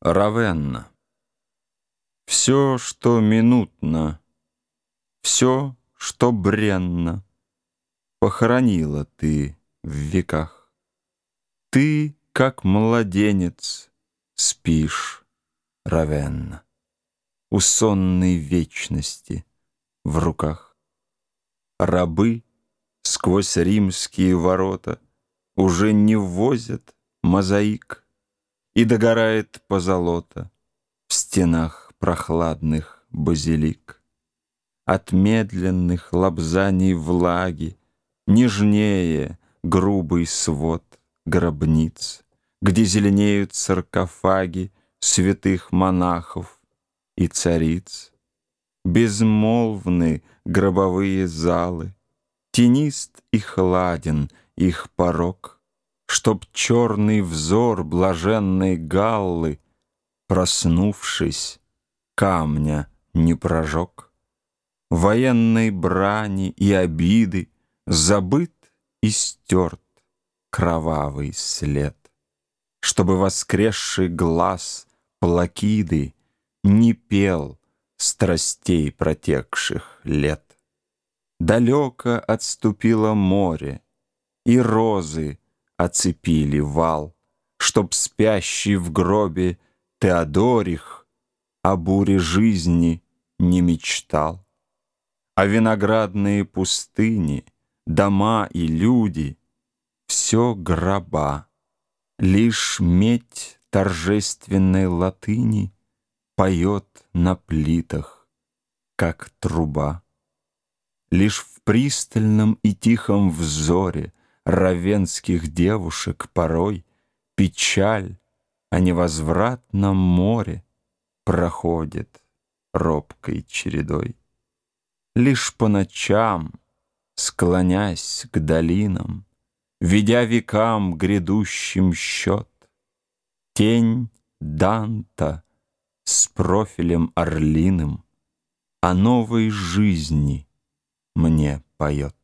Равенна. Все, что минутно, все, что бренно, Похоронила ты в веках. Ты, как младенец, спишь, Равенна, У сонной вечности в руках. Рабы сквозь римские ворота Уже не возят мозаик и догорает позолота В стенах прохладных базилик. От медленных лобзаний влаги Нежнее грубый свод гробниц, Где зеленеют саркофаги Святых монахов и цариц. Безмолвны гробовые залы, Тенист и хладен их порог — Чтоб черный взор блаженной Галлы, Проснувшись, камня не прожег. Военной брани и обиды Забыт и стерт кровавый след. Чтобы воскресший глаз Плакиды Не пел страстей протекших лет. Далеко отступило море, И розы оцепили вал, Чтоб спящий в гробе Теодорих О буре жизни не мечтал. А виноградные пустыни, Дома и люди — Все гроба. Лишь медь торжественной латыни Поет на плитах, как труба. Лишь в пристальном и тихом взоре равенских девушек порой Печаль о невозвратном море Проходит робкой чередой. Лишь по ночам, склонясь к долинам, Ведя векам грядущим счет, Тень Данта с профилем орлиным О новой жизни мне поет.